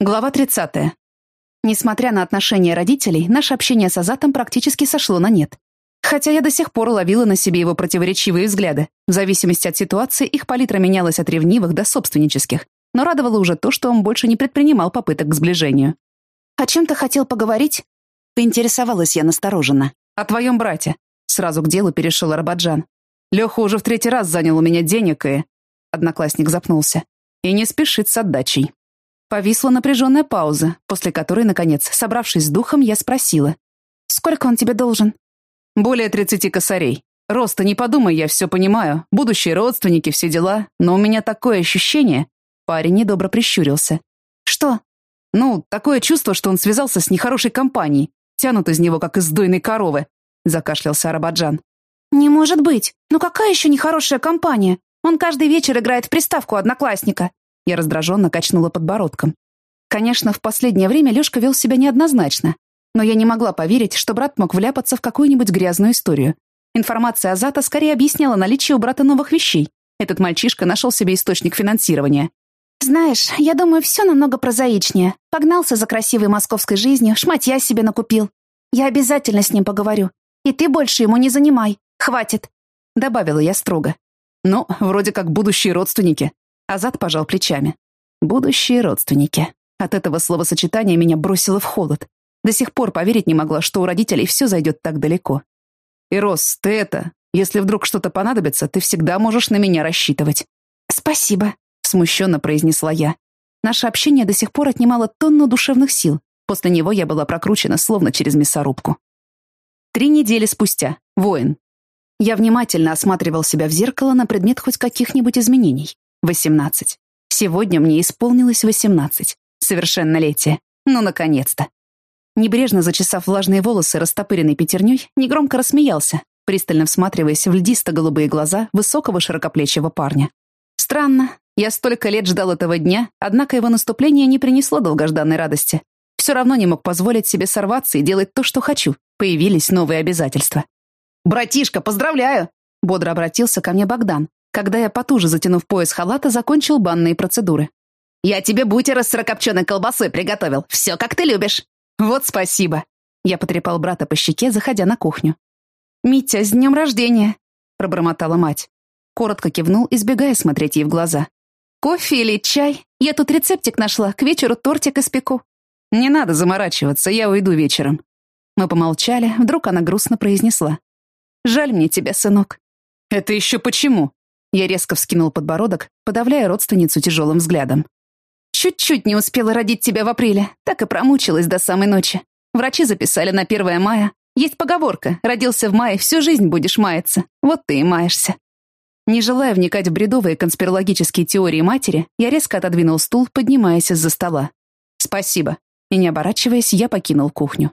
Глава 30. Несмотря на отношения родителей, наше общение с Азатом практически сошло на нет. Хотя я до сих пор ловила на себе его противоречивые взгляды. В зависимости от ситуации их палитра менялась от ревнивых до собственнических. Но радовало уже то, что он больше не предпринимал попыток к сближению. «О чем ты хотел поговорить?» Поинтересовалась я настороженно. «О твоем брате». Сразу к делу перешел Арбаджан. «Леха уже в третий раз занял у меня денег и...» Одноклассник запнулся. «И не спешит с отдачей». Повисла напряженная пауза, после которой, наконец, собравшись с духом, я спросила. «Сколько он тебе должен?» «Более тридцати косарей. Роста, не подумай, я все понимаю. Будущие родственники, все дела. Но у меня такое ощущение...» Парень недобро прищурился. «Что?» «Ну, такое чувство, что он связался с нехорошей компанией. Тянут из него, как из дойной коровы», — закашлялся Арабаджан. «Не может быть. Ну какая еще нехорошая компания? Он каждый вечер играет в приставку одноклассника. Я раздраженно качнула подбородком. Конечно, в последнее время Лёшка вел себя неоднозначно, но я не могла поверить, что брат мог вляпаться в какую-нибудь грязную историю. Информация Азата скорее объясняла наличие у брата новых вещей. Этот мальчишка нашел себе источник финансирования. «Знаешь, я думаю, все намного прозаичнее. Погнался за красивой московской жизнью, шматья себе накупил. Я обязательно с ним поговорю. И ты больше ему не занимай. Хватит», — добавила я строго. «Ну, вроде как будущие родственники», Азат пожал плечами. Будущие родственники. От этого словосочетания меня бросило в холод. До сих пор поверить не могла, что у родителей все зайдет так далеко. «Ирос, ты это... Если вдруг что-то понадобится, ты всегда можешь на меня рассчитывать». «Спасибо», — смущенно произнесла я. Наше общение до сих пор отнимало тонну душевных сил. После него я была прокручена словно через мясорубку. Три недели спустя. Воин. Я внимательно осматривал себя в зеркало на предмет хоть каких-нибудь изменений. Восемнадцать. Сегодня мне исполнилось восемнадцать. Совершеннолетие. Ну, наконец-то. Небрежно зачесав влажные волосы растопыренной пятерней, негромко рассмеялся, пристально всматриваясь в льдисто-голубые глаза высокого широкоплечего парня. Странно. Я столько лет ждал этого дня, однако его наступление не принесло долгожданной радости. Все равно не мог позволить себе сорваться и делать то, что хочу. Появились новые обязательства. «Братишка, поздравляю!» Бодро обратился ко мне Богдан, когда я, потуже затянув пояс халата, закончил банные процедуры. «Я тебе бутеры с сырокопченой колбасой приготовил. Все, как ты любишь». «Вот спасибо». Я потрепал брата по щеке, заходя на кухню. «Митя, с днем рождения!» — пробормотала мать. Коротко кивнул, избегая смотреть ей в глаза. «Кофе или чай? Я тут рецептик нашла, к вечеру тортик испеку». «Не надо заморачиваться, я уйду вечером». Мы помолчали, вдруг она грустно произнесла. «Жаль мне тебя, сынок». «Это еще почему?» Я резко вскинул подбородок, подавляя родственницу тяжелым взглядом. «Чуть-чуть не успела родить тебя в апреле, так и промучилась до самой ночи. Врачи записали на 1 мая. Есть поговорка «Родился в мае, всю жизнь будешь маяться». Вот ты и маешься». Не желая вникать в бредовые конспирологические теории матери, я резко отодвинул стул, поднимаясь из-за стола. «Спасибо». И не оборачиваясь, я покинул кухню.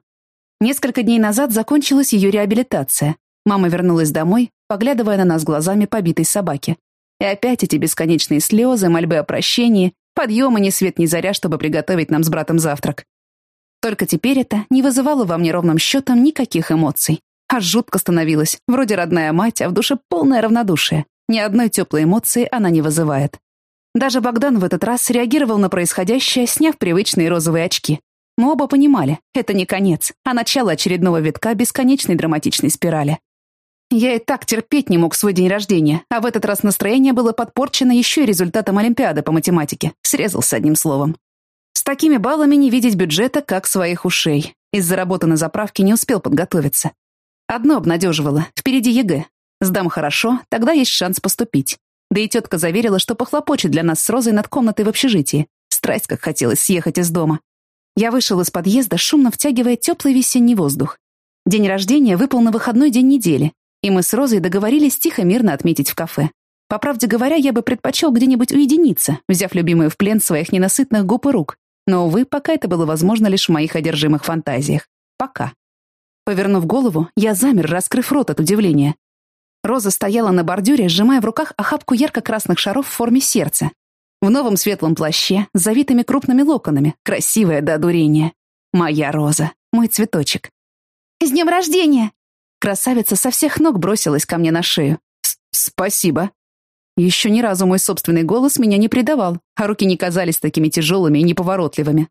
Несколько дней назад закончилась ее реабилитация. Мама вернулась домой, поглядывая на нас глазами побитой собаки. И опять эти бесконечные слезы, мольбы о прощении, подъемы ни свет ни заря, чтобы приготовить нам с братом завтрак. Только теперь это не вызывало во мне ровным счетом никаких эмоций. Аж жутко становилось, вроде родная мать, а в душе полное равнодушие. Ни одной теплой эмоции она не вызывает. Даже Богдан в этот раз реагировал на происходящее, сняв привычные розовые очки. Мы оба понимали, это не конец, а начало очередного витка бесконечной драматичной спирали. Я и так терпеть не мог свой день рождения, а в этот раз настроение было подпорчено еще и результатом Олимпиады по математике. Срезался одним словом. С такими баллами не видеть бюджета, как своих ушей. Из-за работы на заправке не успел подготовиться. Одно обнадеживало — впереди ЕГЭ. Сдам хорошо, тогда есть шанс поступить. Да и тетка заверила, что похлопочет для нас с Розой над комнатой в общежитии. Страсть, как хотелось съехать из дома. Я вышел из подъезда, шумно втягивая теплый весенний воздух. День рождения выпал на выходной день недели, и мы с Розой договорились тихо-мирно отметить в кафе. По правде говоря, я бы предпочел где-нибудь уединиться, взяв любимую в плен своих ненасытных губ и рук. Но, увы, пока это было возможно лишь в моих одержимых фантазиях. Пока. Повернув голову, я замер, раскрыв рот от удивления. Роза стояла на бордюре, сжимая в руках охапку ярко-красных шаров в форме сердца. В новом светлом плаще, с завитыми крупными локонами, красивая до одурения. Моя Роза, мой цветочек. «С днем рождения!» Красавица со всех ног бросилась ко мне на шею. «Спасибо». Еще ни разу мой собственный голос меня не предавал, а руки не казались такими тяжелыми и неповоротливыми.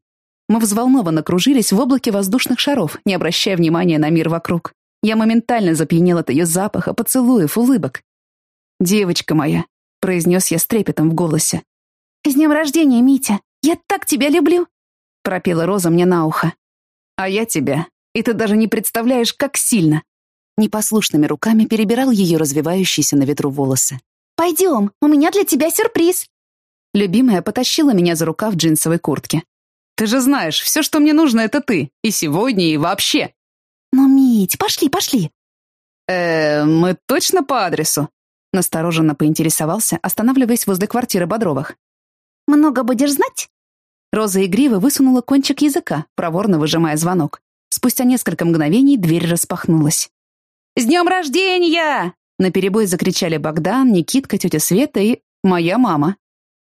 Мы взволнованно кружились в облаке воздушных шаров, не обращая внимания на мир вокруг. Я моментально запьянел от ее запаха, поцелуев, улыбок. «Девочка моя», — произнес я с трепетом в голосе. «С днем рождения, Митя! Я так тебя люблю!» — пропела Роза мне на ухо. «А я тебя. И ты даже не представляешь, как сильно!» Непослушными руками перебирал ее развивающиеся на ветру волосы. «Пойдем, у меня для тебя сюрприз!» Любимая потащила меня за рукав джинсовой куртки. «Ты же знаешь, все, что мне нужно, это ты. И сегодня, и вообще!» «Ну, Мить, пошли, пошли!» «Э, мы точно по адресу?» Настороженно поинтересовался, останавливаясь возле квартиры Бодровых. «Много будешь знать?» Роза игриво высунула кончик языка, проворно выжимая звонок. Спустя несколько мгновений дверь распахнулась. «С днем рождения!» Наперебой закричали Богдан, Никитка, тетя Света и моя мама.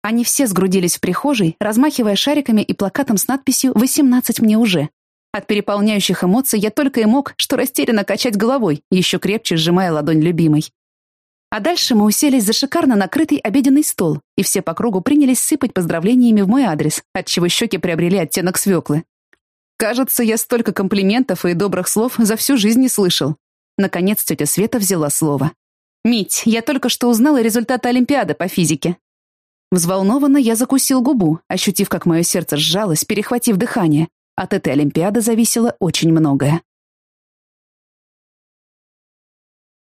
Они все сгрудились в прихожей, размахивая шариками и плакатом с надписью «Восемнадцать мне уже». От переполняющих эмоций я только и мог, что растерянно качать головой, еще крепче сжимая ладонь любимой. А дальше мы уселись за шикарно накрытый обеденный стол, и все по кругу принялись сыпать поздравлениями в мой адрес, отчего щеки приобрели оттенок свеклы. Кажется, я столько комплиментов и добрых слов за всю жизнь не слышал. Наконец тетя Света взяла слово. «Мить, я только что узнала результаты Олимпиады по физике». Взволнованно я закусил губу, ощутив, как мое сердце сжалось, перехватив дыхание. От этой Олимпиады зависело очень многое.